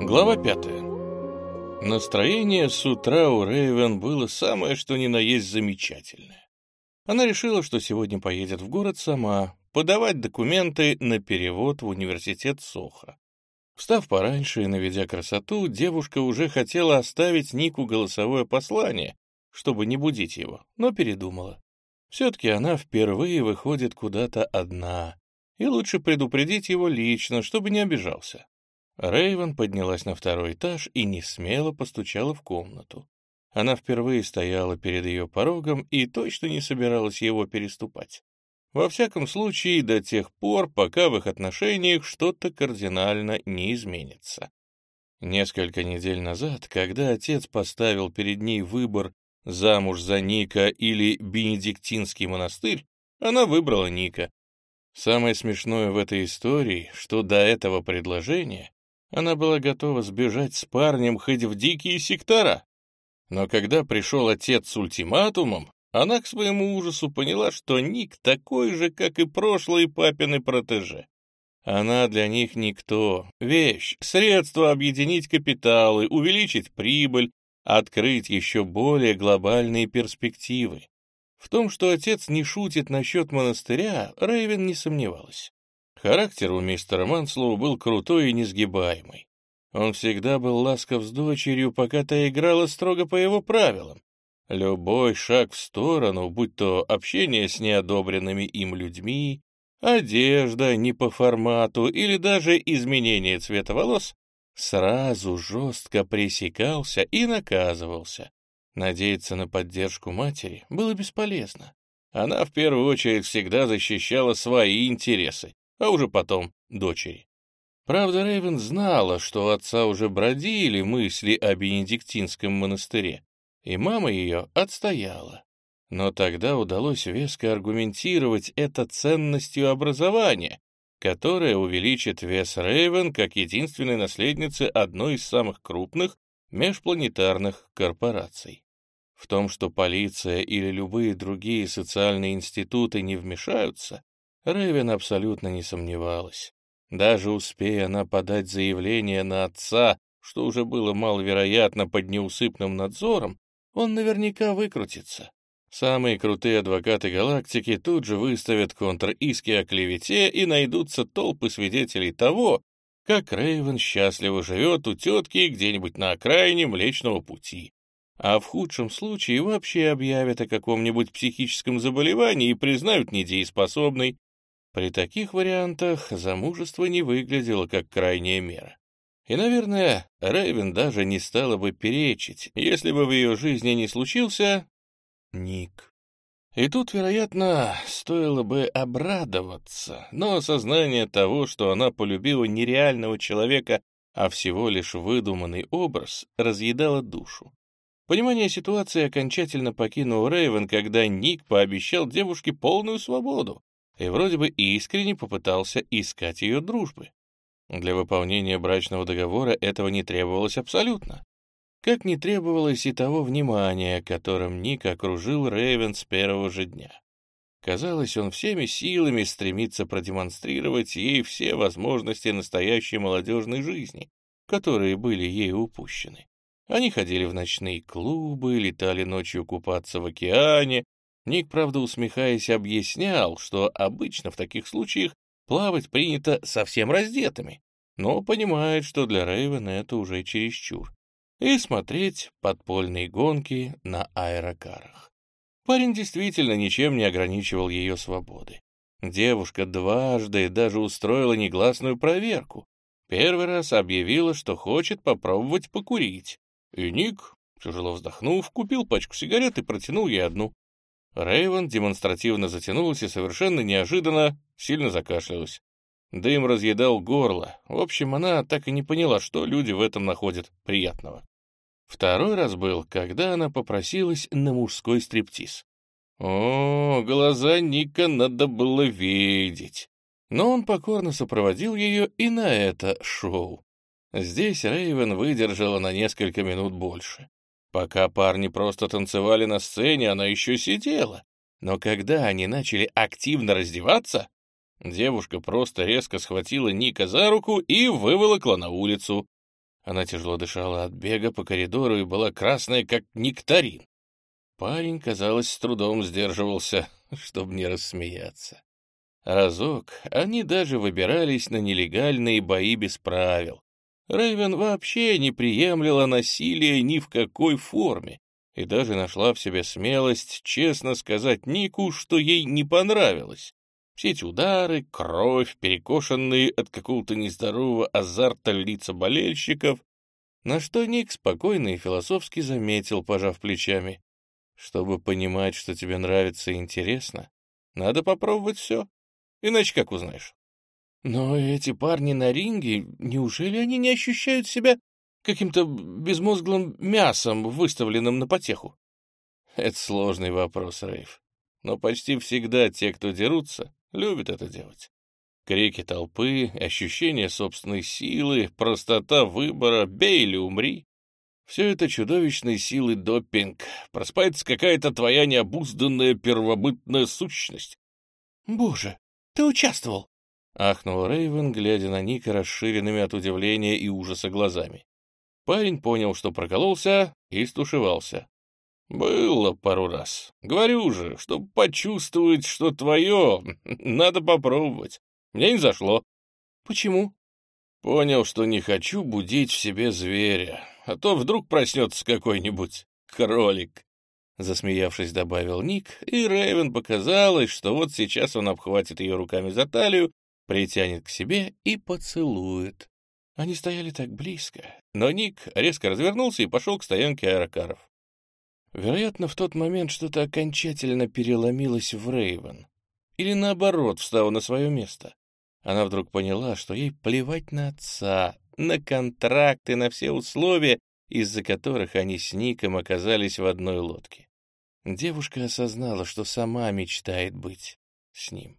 Глава пятая. Настроение с утра у Рейвен было самое что ни на есть замечательное. Она решила, что сегодня поедет в город сама, подавать документы на перевод в университет Соха. Встав пораньше и наведя красоту, девушка уже хотела оставить Нику голосовое послание, чтобы не будить его, но передумала. Все-таки она впервые выходит куда-то одна, и лучше предупредить его лично, чтобы не обижался. Рейвен поднялась на второй этаж и не смело постучала в комнату. Она впервые стояла перед ее порогом и точно не собиралась его переступать. Во всяком случае, до тех пор, пока в их отношениях что-то кардинально не изменится. Несколько недель назад, когда отец поставил перед ней выбор замуж за Ника или Бенедиктинский монастырь, она выбрала Ника. Самое смешное в этой истории, что до этого предложения она была готова сбежать с парнем хоть в дикие сектора. Но когда пришел отец с ультиматумом, она к своему ужасу поняла, что Ник такой же, как и прошлый папины протеже. Она для них никто, вещь, средство объединить капиталы, увеличить прибыль, открыть еще более глобальные перспективы. В том, что отец не шутит насчет монастыря, Рейвен не сомневалась. Характер у мистера Манслоу был крутой и несгибаемый. Он всегда был ласков с дочерью, пока та играла строго по его правилам. Любой шаг в сторону, будь то общение с неодобренными им людьми, одежда не по формату или даже изменение цвета волос, сразу жестко пресекался и наказывался. Надеяться на поддержку матери было бесполезно. Она в первую очередь всегда защищала свои интересы, а уже потом дочери. Правда, Рейвен знала, что у отца уже бродили мысли о Бенедиктинском монастыре, и мама ее отстояла. Но тогда удалось веско аргументировать это ценностью образования, которая увеличит вес Рейвен как единственной наследницы одной из самых крупных межпланетарных корпораций. В том, что полиция или любые другие социальные институты не вмешаются, Рэйвен абсолютно не сомневалась. Даже успея она подать заявление на отца, что уже было маловероятно под неусыпным надзором, он наверняка выкрутится. Самые крутые адвокаты галактики тут же выставят контр-иски о клевете и найдутся толпы свидетелей того, как Рейвен счастливо живет у тетки где-нибудь на окраине Млечного Пути. А в худшем случае вообще объявят о каком-нибудь психическом заболевании и признают недееспособной. При таких вариантах замужество не выглядело как крайняя мера. И, наверное, Рэйвен даже не стала бы перечить, если бы в ее жизни не случился Ник. И тут, вероятно, стоило бы обрадоваться, но осознание того, что она полюбила нереального человека, а всего лишь выдуманный образ, разъедало душу. Понимание ситуации окончательно покинул Рейвен, когда Ник пообещал девушке полную свободу и вроде бы искренне попытался искать ее дружбы. Для выполнения брачного договора этого не требовалось абсолютно. Как не требовалось и того внимания, которым Ник окружил Рейвен с первого же дня. Казалось, он всеми силами стремится продемонстрировать ей все возможности настоящей молодежной жизни, которые были ей упущены. Они ходили в ночные клубы, летали ночью купаться в океане. Ник, правда, усмехаясь, объяснял, что обычно в таких случаях Плавать принято совсем раздетыми, но понимает, что для Рейвен это уже чересчур. И смотреть подпольные гонки на аэрокарах. Парень действительно ничем не ограничивал ее свободы. Девушка дважды даже устроила негласную проверку. Первый раз объявила, что хочет попробовать покурить. И Ник, тяжело вздохнув, купил пачку сигарет и протянул ей одну. Рейвен демонстративно затянулась и совершенно неожиданно сильно закашлялась. Дым разъедал горло. В общем, она так и не поняла, что люди в этом находят приятного. Второй раз был, когда она попросилась на мужской стриптиз. О, глаза Ника надо было видеть. Но он покорно сопроводил ее и на это шоу. Здесь Рейвен выдержала на несколько минут больше. Пока парни просто танцевали на сцене, она еще сидела. Но когда они начали активно раздеваться, девушка просто резко схватила Ника за руку и выволокла на улицу. Она тяжело дышала от бега по коридору и была красная, как нектарин. Парень, казалось, с трудом сдерживался, чтобы не рассмеяться. Разок они даже выбирались на нелегальные бои без правил. Рэйвен вообще не приемлила насилия ни в какой форме и даже нашла в себе смелость честно сказать Нику, что ей не понравилось. Все эти удары, кровь, перекошенные от какого-то нездорового азарта лица болельщиков, на что Ник спокойно и философски заметил, пожав плечами. Чтобы понимать, что тебе нравится и интересно, надо попробовать все. Иначе как узнаешь? Но эти парни на ринге, неужели они не ощущают себя каким-то безмозглым мясом, выставленным на потеху? Это сложный вопрос, Рейв. Но почти всегда те, кто дерутся, любят это делать. Крики толпы, ощущение собственной силы, простота выбора, бей или умри. Все это чудовищной силы допинг. Проспается какая-то твоя необузданная первобытная сущность. «Боже, ты участвовал!» — ахнул Рейвен, глядя на Ника расширенными от удивления и ужаса глазами. Парень понял, что прокололся, и стушевался. «Было пару раз. Говорю же, чтобы почувствовать, что твое, надо попробовать. Мне не зашло». «Почему?» «Понял, что не хочу будить в себе зверя а то вдруг проснется какой-нибудь кролик. Засмеявшись, добавил Ник, и Рэйвен показалось, что вот сейчас он обхватит ее руками за талию, притянет к себе и поцелует. Они стояли так близко, но Ник резко развернулся и пошел к стоянке аэрокаров. Вероятно, в тот момент что-то окончательно переломилось в Рейвен. Или наоборот, встало на свое место. Она вдруг поняла, что ей плевать на отца, на контракты, на все условия, из-за которых они с Ником оказались в одной лодке. Девушка осознала, что сама мечтает быть с ним.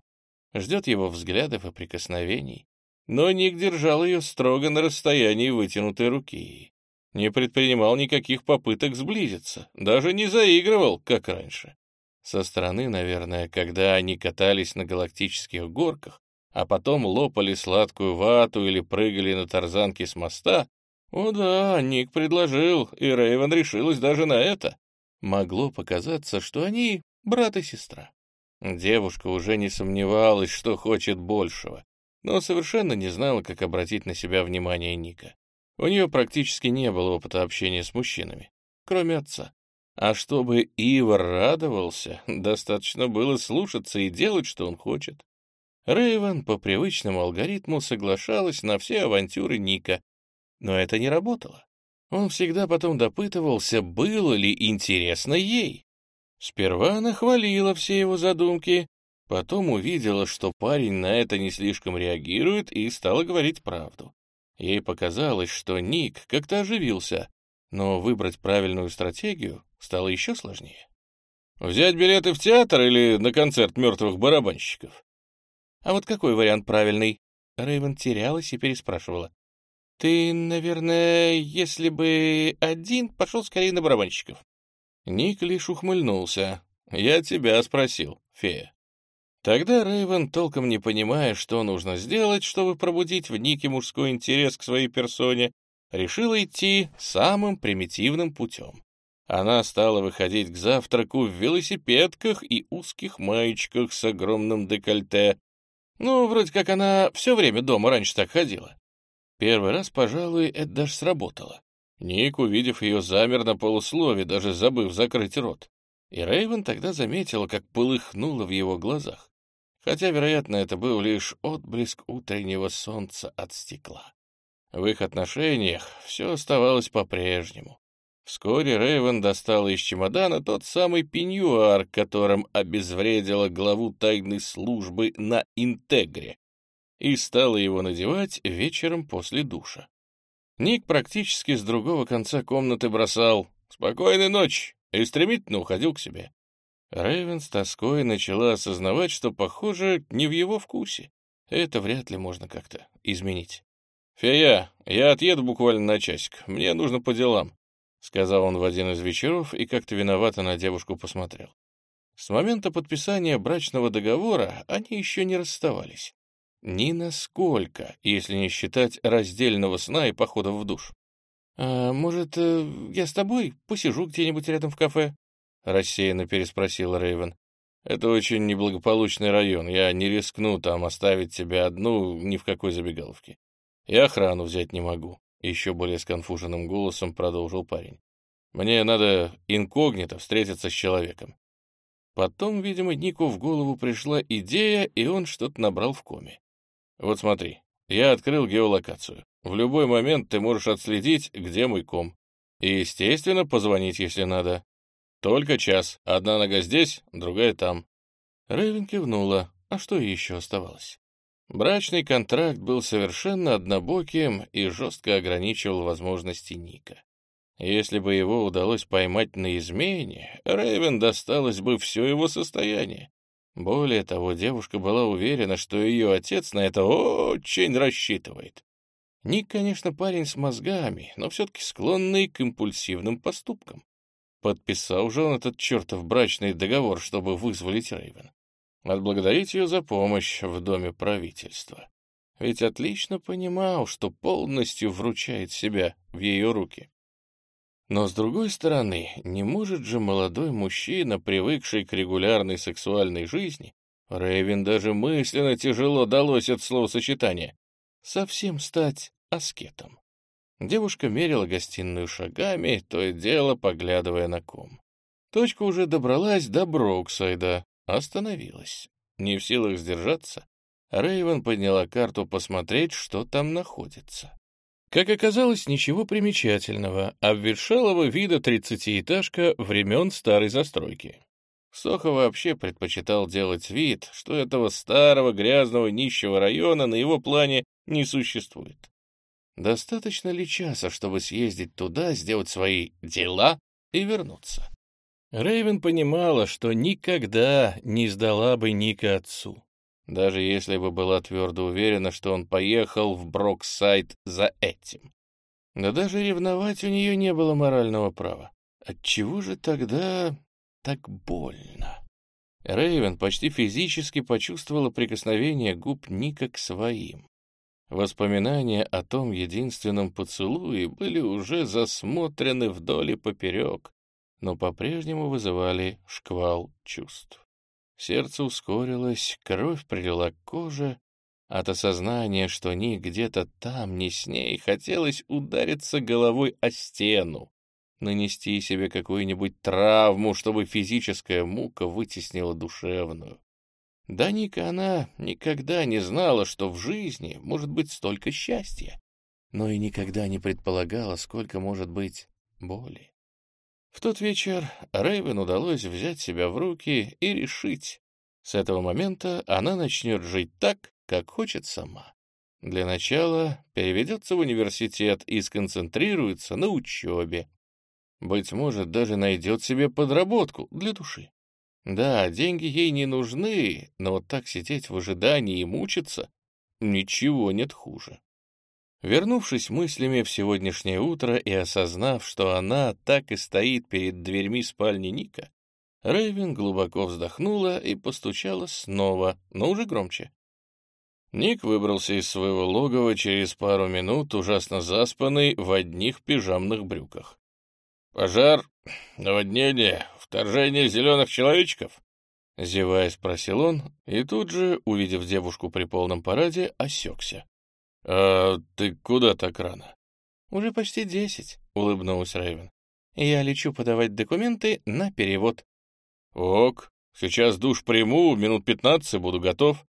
Ждет его взглядов и прикосновений. Но Ник держал ее строго на расстоянии вытянутой руки. Не предпринимал никаких попыток сблизиться, даже не заигрывал, как раньше. Со стороны, наверное, когда они катались на галактических горках, а потом лопали сладкую вату или прыгали на тарзанке с моста, о да, Ник предложил, и Рейвен решилась даже на это. Могло показаться, что они брат и сестра. Девушка уже не сомневалась, что хочет большего, но совершенно не знала, как обратить на себя внимание Ника. У нее практически не было опыта общения с мужчинами, кроме отца. А чтобы Ивар радовался, достаточно было слушаться и делать, что он хочет. Рэйвен по привычному алгоритму соглашалась на все авантюры Ника, но это не работало. Он всегда потом допытывался, было ли интересно ей. Сперва она хвалила все его задумки, потом увидела, что парень на это не слишком реагирует, и стала говорить правду. Ей показалось, что Ник как-то оживился, но выбрать правильную стратегию стало еще сложнее. «Взять билеты в театр или на концерт мертвых барабанщиков?» А вот какой вариант правильный? Рэйвен терялась и переспрашивала. Ты, наверное, если бы один, пошел скорее на барабанщиков. Ник лишь ухмыльнулся. Я тебя спросил, фея. Тогда Рэйвен, толком не понимая, что нужно сделать, чтобы пробудить в Нике мужской интерес к своей персоне, решила идти самым примитивным путем. Она стала выходить к завтраку в велосипедках и узких маечках с огромным декольте, ну, вроде как она все время дома раньше так ходила. Первый раз, пожалуй, это даже сработало. Ник, увидев ее, замер на полуслове, даже забыв закрыть рот. И Рейвен тогда заметила, как полыхнуло в его глазах. Хотя, вероятно, это был лишь отблеск утреннего солнца от стекла. В их отношениях все оставалось по-прежнему. Вскоре Рейвен достала из чемодана тот самый пеньюар, которым обезвредила главу тайной службы на Интегре, и стала его надевать вечером после душа. Ник практически с другого конца комнаты бросал «Спокойной ночи!» и стремительно уходил к себе. Рейвен с тоской начала осознавать, что, похоже, не в его вкусе. Это вряд ли можно как-то изменить. «Фея, я отъеду буквально на часик. Мне нужно по делам. — сказал он в один из вечеров и как-то виновато на девушку посмотрел. С момента подписания брачного договора они еще не расставались. Ни насколько, если не считать раздельного сна и походов в душ. «А, может, э, я с тобой посижу где-нибудь рядом в кафе?» — рассеянно переспросил Рейвен. «Это очень неблагополучный район. Я не рискну там оставить тебя одну ни в какой забегаловке. Я охрану взять не могу», — еще более сконфуженным голосом продолжил парень. «Мне надо инкогнито встретиться с человеком». Потом, видимо, Нику в голову пришла идея, и он что-то набрал в коме. «Вот смотри, я открыл геолокацию. В любой момент ты можешь отследить, где мой ком. И, естественно, позвонить, если надо. Только час. Одна нога здесь, другая там. Рэйвен кивнула. А что еще оставалось? Брачный контракт был совершенно однобоким и жестко ограничивал возможности Ника. Если бы его удалось поймать на измене, Рэйвен досталось бы все его состояние. Более того, девушка была уверена, что ее отец на это очень рассчитывает. Ник, конечно, парень с мозгами, но все-таки склонный к импульсивным поступкам. Подписал же он этот чертов брачный договор, чтобы вызволить Рейвен. Отблагодарить ее за помощь в доме правительства. Ведь отлично понимал, что полностью вручает себя в ее руки. Но, с другой стороны, не может же молодой мужчина, привыкший к регулярной сексуальной жизни, Рэйвен даже мысленно тяжело далось это словосочетание, совсем стать аскетом. Девушка мерила гостиную шагами, то и дело поглядывая на ком. Точка уже добралась до Броксайда, остановилась. Не в силах сдержаться, Рейвен подняла карту посмотреть, что там находится. Как оказалось, ничего примечательного, обветшалого вида тридцатиэтажка времен старой застройки. Сохо вообще предпочитал делать вид, что этого старого грязного нищего района на его плане не существует. Достаточно ли часа, чтобы съездить туда, сделать свои дела и вернуться? Рейвен понимала, что никогда не сдала бы Ника отцу, даже если бы была твердо уверена, что он поехал в Броксайд за этим. Но даже ревновать у нее не было морального права. Отчего же тогда так больно? Рейвен почти физически почувствовала прикосновение губ Ника к своим. Воспоминания о том единственном поцелуе были уже засмотрены вдоль и поперек, но по-прежнему вызывали шквал чувств. Сердце ускорилось, кровь прилила к коже. От осознания, что Ник где-то там, не с ней, хотелось удариться головой о стену, нанести себе какую-нибудь травму, чтобы физическая мука вытеснила душевную. Да Ника она никогда не знала, что в жизни может быть столько счастья, но и никогда не предполагала, сколько может быть боли. В тот вечер Рэйвен удалось взять себя в руки и решить, с этого момента она начнет жить так, как хочет сама. Для начала переведется в университет и сконцентрируется на учебе. Быть может, даже найдет себе подработку для души. Да, деньги ей не нужны, но вот так сидеть в ожидании и мучиться — ничего нет хуже. Вернувшись мыслями в сегодняшнее утро и осознав, что она так и стоит перед дверьми спальни Ника, Рэйвен глубоко вздохнула и постучала снова, но уже громче. Ник выбрался из своего логова через пару минут, ужасно заспанный, в одних пижамных брюках. «Пожар, наводнение, вторжение зеленых человечков?» Зевая, спросил он, и тут же, увидев девушку при полном параде, осекся. «А ты куда так рано?» «Уже почти десять», — улыбнулась Рэйвен. «Я лечу подавать документы на перевод». «Ок, сейчас душ приму, минут пятнадцать буду готов».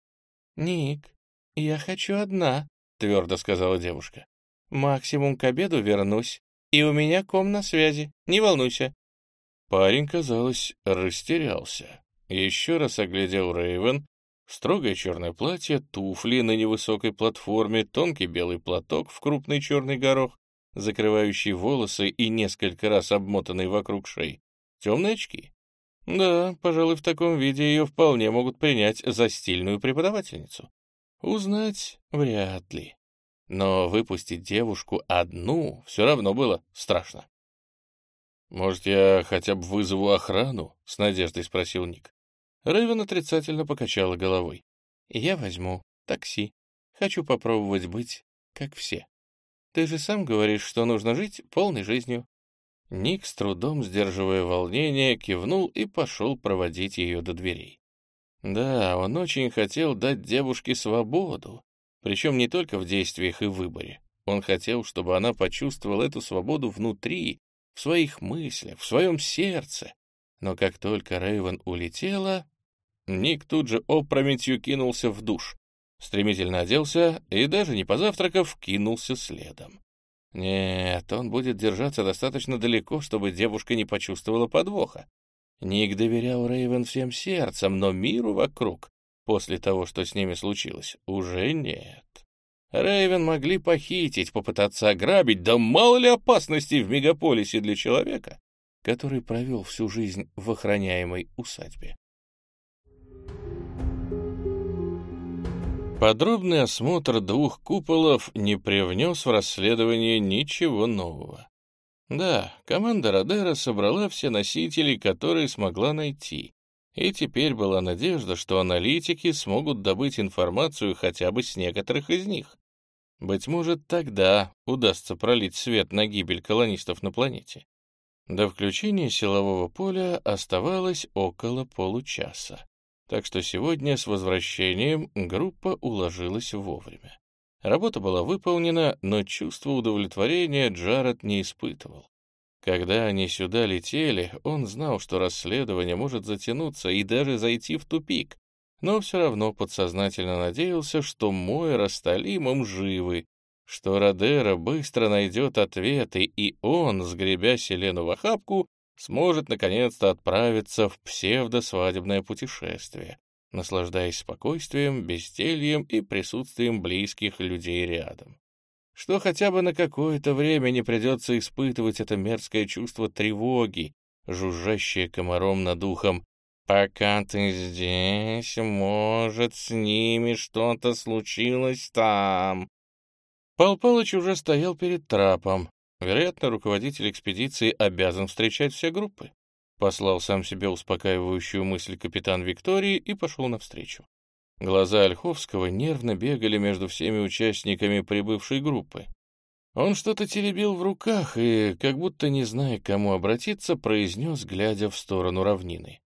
«Ник, я хочу одна», — твердо сказала девушка. «Максимум к обеду вернусь, и у меня ком на связи, не волнуйся». Парень, казалось, растерялся. Еще раз оглядел Рейвен, строгое черное платье, туфли на невысокой платформе, тонкий белый платок в крупный черный горох, закрывающий волосы и несколько раз обмотанный вокруг шеи, темные очки. Да, пожалуй, в таком виде ее вполне могут принять за стильную преподавательницу. Узнать вряд ли. Но выпустить девушку одну все равно было страшно. «Может, я хотя бы вызову охрану?» — с надеждой спросил Ник. Рэйвен отрицательно покачала головой. «Я возьму такси. Хочу попробовать быть как все». Ты же сам говоришь, что нужно жить полной жизнью». Ник, с трудом сдерживая волнение, кивнул и пошел проводить ее до дверей. Да, он очень хотел дать девушке свободу, причем не только в действиях и выборе. Он хотел, чтобы она почувствовала эту свободу внутри, в своих мыслях, в своем сердце. Но как только Рейвен улетела, Ник тут же опрометью кинулся в душ, стремительно оделся и, даже не позавтракав, кинулся следом. Нет, он будет держаться достаточно далеко, чтобы девушка не почувствовала подвоха. Ник доверял Рейвен всем сердцем, но миру вокруг, после того, что с ними случилось, уже нет. Рейвен могли похитить, попытаться ограбить, да мало ли опасностей в мегаполисе для человека, который провел всю жизнь в охраняемой усадьбе. Подробный осмотр двух куполов не привнес в расследование ничего нового. Да, команда Родера собрала все носители, которые смогла найти, и теперь была надежда, что аналитики смогут добыть информацию хотя бы с некоторых из них. Быть может, тогда удастся пролить свет на гибель колонистов на планете. До включения силового поля оставалось около получаса так что сегодня с возвращением группа уложилась вовремя. Работа была выполнена, но чувство удовлетворения Джаред не испытывал. Когда они сюда летели, он знал, что расследование может затянуться и даже зайти в тупик, но все равно подсознательно надеялся, что Мойра с Талимом живы, что Родера быстро найдет ответы, и он, сгребя Селену в охапку, сможет наконец-то отправиться в псевдосвадебное путешествие, наслаждаясь спокойствием, бездельем и присутствием близких людей рядом. Что хотя бы на какое-то время не придется испытывать это мерзкое чувство тревоги, жужжащее комаром над ухом. «Пока ты здесь, может, с ними что-то случилось там». Пал Палыч уже стоял перед трапом, Вероятно, руководитель экспедиции обязан встречать все группы. Послал сам себе успокаивающую мысль капитан Виктории и пошел навстречу. Глаза Ольховского нервно бегали между всеми участниками прибывшей группы. Он что-то теребил в руках и, как будто не зная, к кому обратиться, произнес, глядя в сторону равнины.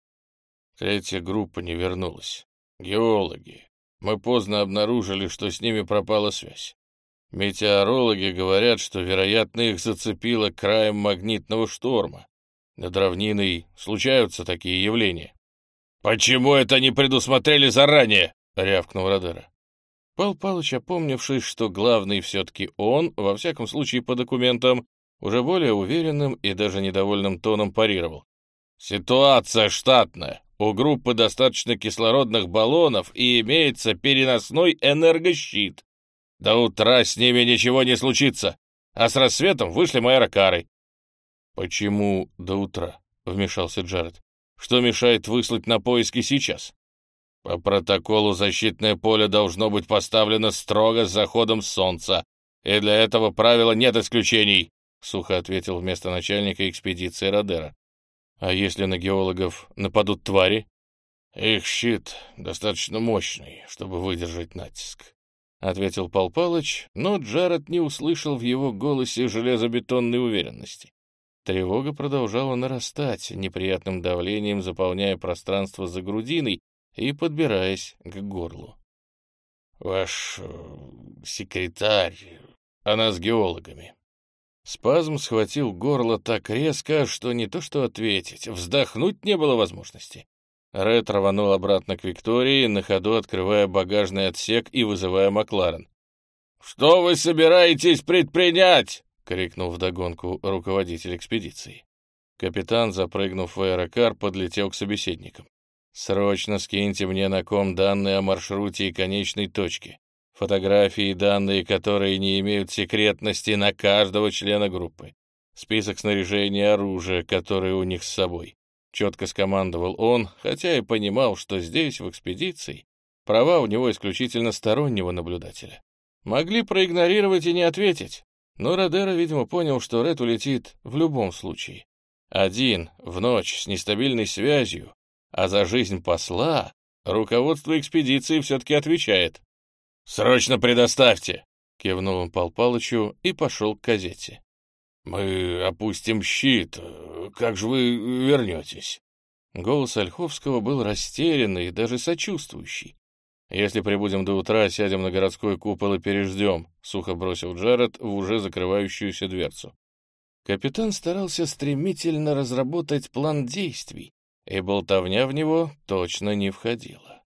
Третья группа не вернулась. Геологи. Мы поздно обнаружили, что с ними пропала связь. Метеорологи говорят, что, вероятно, их зацепило краем магнитного шторма. Над равниной случаются такие явления. «Почему это не предусмотрели заранее?» — рявкнул Родера. Пал Палыч, опомнившись, что главный все-таки он, во всяком случае по документам, уже более уверенным и даже недовольным тоном парировал. «Ситуация штатная. У группы достаточно кислородных баллонов и имеется переносной энергощит. До утра с ними ничего не случится, а с рассветом вышли мои аэрокары. «Почему до утра?» — вмешался Джаред. «Что мешает выслать на поиски сейчас?» «По протоколу защитное поле должно быть поставлено строго с заходом солнца, и для этого правила нет исключений», — сухо ответил вместо начальника экспедиции Родера. «А если на геологов нападут твари?» «Их щит достаточно мощный, чтобы выдержать натиск. — ответил Пал Палыч, но Джаред не услышал в его голосе железобетонной уверенности. Тревога продолжала нарастать, неприятным давлением заполняя пространство за грудиной и подбираясь к горлу. «Ваш э, секретарь, она с геологами». Спазм схватил горло так резко, что не то что ответить, вздохнуть не было возможности. Ред рванул обратно к Виктории, на ходу открывая багажный отсек и вызывая Макларен. «Что вы собираетесь предпринять?» — крикнул вдогонку руководитель экспедиции. Капитан, запрыгнув в аэрокар, подлетел к собеседникам. «Срочно скиньте мне на ком данные о маршруте и конечной точке. Фотографии и данные, которые не имеют секретности на каждого члена группы. Список снаряжения и оружия, которые у них с собой. Четко скомандовал он, хотя и понимал, что здесь, в экспедиции, права у него исключительно стороннего наблюдателя. Могли проигнорировать и не ответить, но Родера, видимо, понял, что Ред улетит в любом случае. Один, в ночь, с нестабильной связью, а за жизнь посла руководство экспедиции все-таки отвечает. «Срочно предоставьте!» кивнул он Пал Палычу и пошел к газете. «Мы опустим щит. Как же вы вернетесь?» Голос Ольховского был растерянный и даже сочувствующий. «Если прибудем до утра, сядем на городской купол и переждем», — сухо бросил Джаред в уже закрывающуюся дверцу. Капитан старался стремительно разработать план действий, и болтовня в него точно не входила.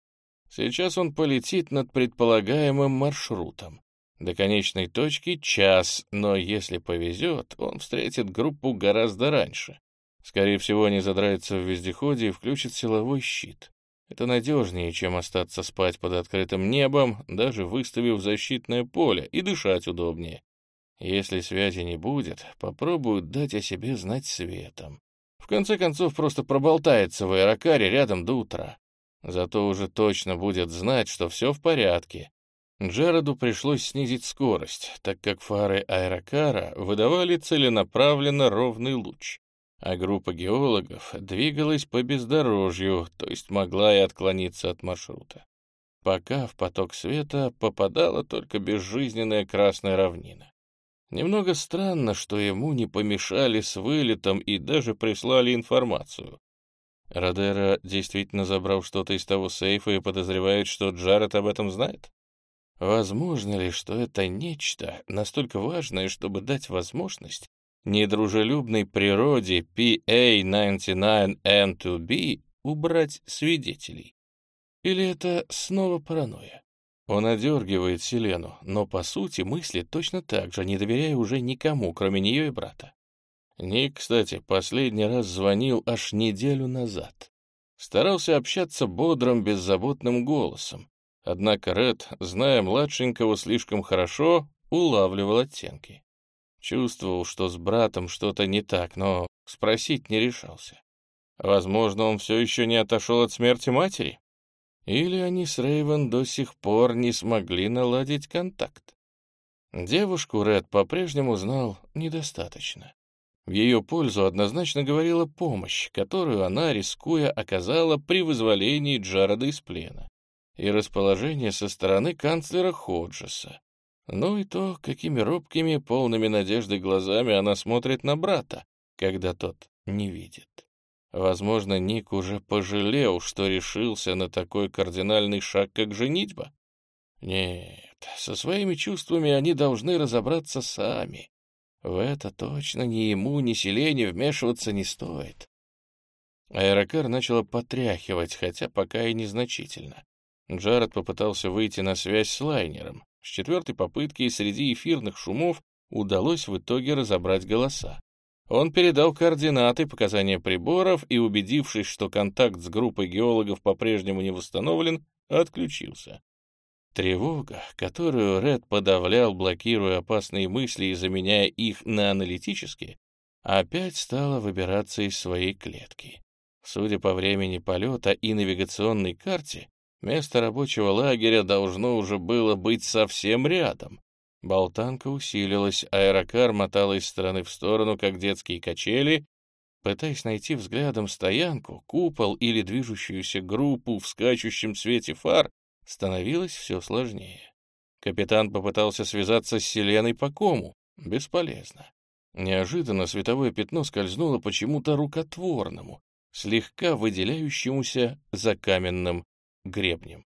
Сейчас он полетит над предполагаемым маршрутом. До конечной точки час, но если повезет, он встретит группу гораздо раньше. Скорее всего, они задраются в вездеходе и включат силовой щит. Это надежнее, чем остаться спать под открытым небом, даже выставив защитное поле, и дышать удобнее. Если связи не будет, попробуют дать о себе знать светом. В конце концов, просто проболтается в аэрокаре рядом до утра. Зато уже точно будет знать, что все в порядке. Джареду пришлось снизить скорость, так как фары аэрокара выдавали целенаправленно ровный луч а группа геологов двигалась по бездорожью, то есть могла и отклониться от маршрута. Пока в поток света попадала только безжизненная красная равнина. Немного странно, что ему не помешали с вылетом и даже прислали информацию. Родера действительно забрал что-то из того сейфа и подозревает, что Джаред об этом знает? Возможно ли, что это нечто настолько важное, чтобы дать возможность недружелюбной природе PA-99N2B убрать свидетелей? Или это снова паранойя? Он одергивает Селену, но по сути мыслит точно так же, не доверяя уже никому, кроме нее и брата. Ник, кстати, последний раз звонил аж неделю назад. Старался общаться бодрым, беззаботным голосом. Однако Ред, зная младшенького слишком хорошо, улавливал оттенки. Чувствовал, что с братом что-то не так, но спросить не решался. Возможно, он все еще не отошел от смерти матери? Или они с Рейвен до сих пор не смогли наладить контакт? Девушку Ред по-прежнему знал недостаточно. В ее пользу однозначно говорила помощь, которую она, рискуя, оказала при вызволении Джареда из плена, и расположение со стороны канцлера Ходжеса, ну и то, какими робкими, полными надежды глазами она смотрит на брата, когда тот не видит. Возможно, Ник уже пожалел, что решился на такой кардинальный шаг, как женитьба. Нет, со своими чувствами они должны разобраться сами. В это точно ни ему, ни Селене вмешиваться не стоит. Аэрокар начало потряхивать, хотя пока и незначительно. Джаред попытался выйти на связь с лайнером, с четвертой попытки среди эфирных шумов удалось в итоге разобрать голоса. Он передал координаты, показания приборов и, убедившись, что контакт с группой геологов по-прежнему не восстановлен, отключился. Тревога, которую Ред подавлял, блокируя опасные мысли и заменяя их на аналитические, опять стала выбираться из своей клетки. Судя по времени полета и навигационной карте, Место рабочего лагеря должно уже было быть совсем рядом. Болтанка усилилась, аэрокар мотал из стороны в сторону, как детские качели, пытаясь найти взглядом стоянку, купол или движущуюся группу в скачущем свете фар, становилось все сложнее. Капитан попытался связаться с Селеной по кому. Бесполезно. Неожиданно световое пятно скользнуло почему-то рукотворному, слегка выделяющемуся за каменным гребнем.